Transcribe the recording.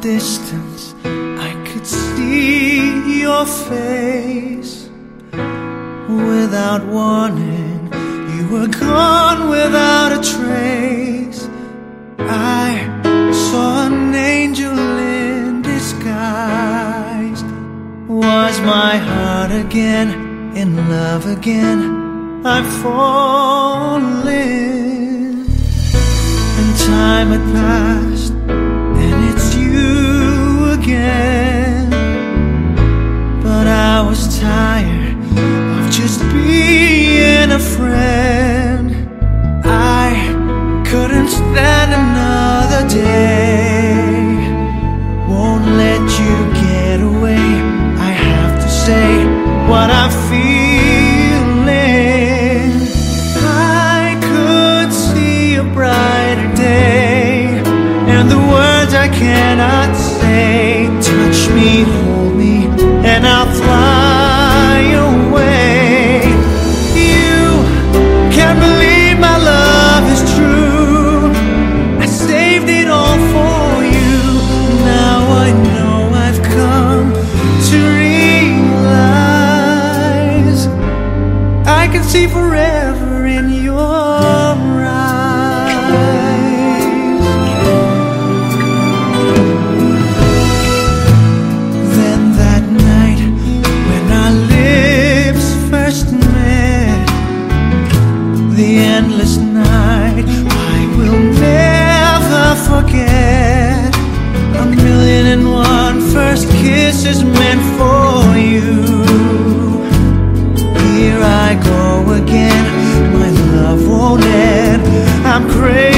distance, I could see your face. Without warning, you were gone without a trace. I saw an angel in disguise. Was my heart again in love again? I've fallen, and time had passed, see forever in your eyes. Then that night when our lips first met, the endless night I will never forget. A million and one first kisses meant I'm crazy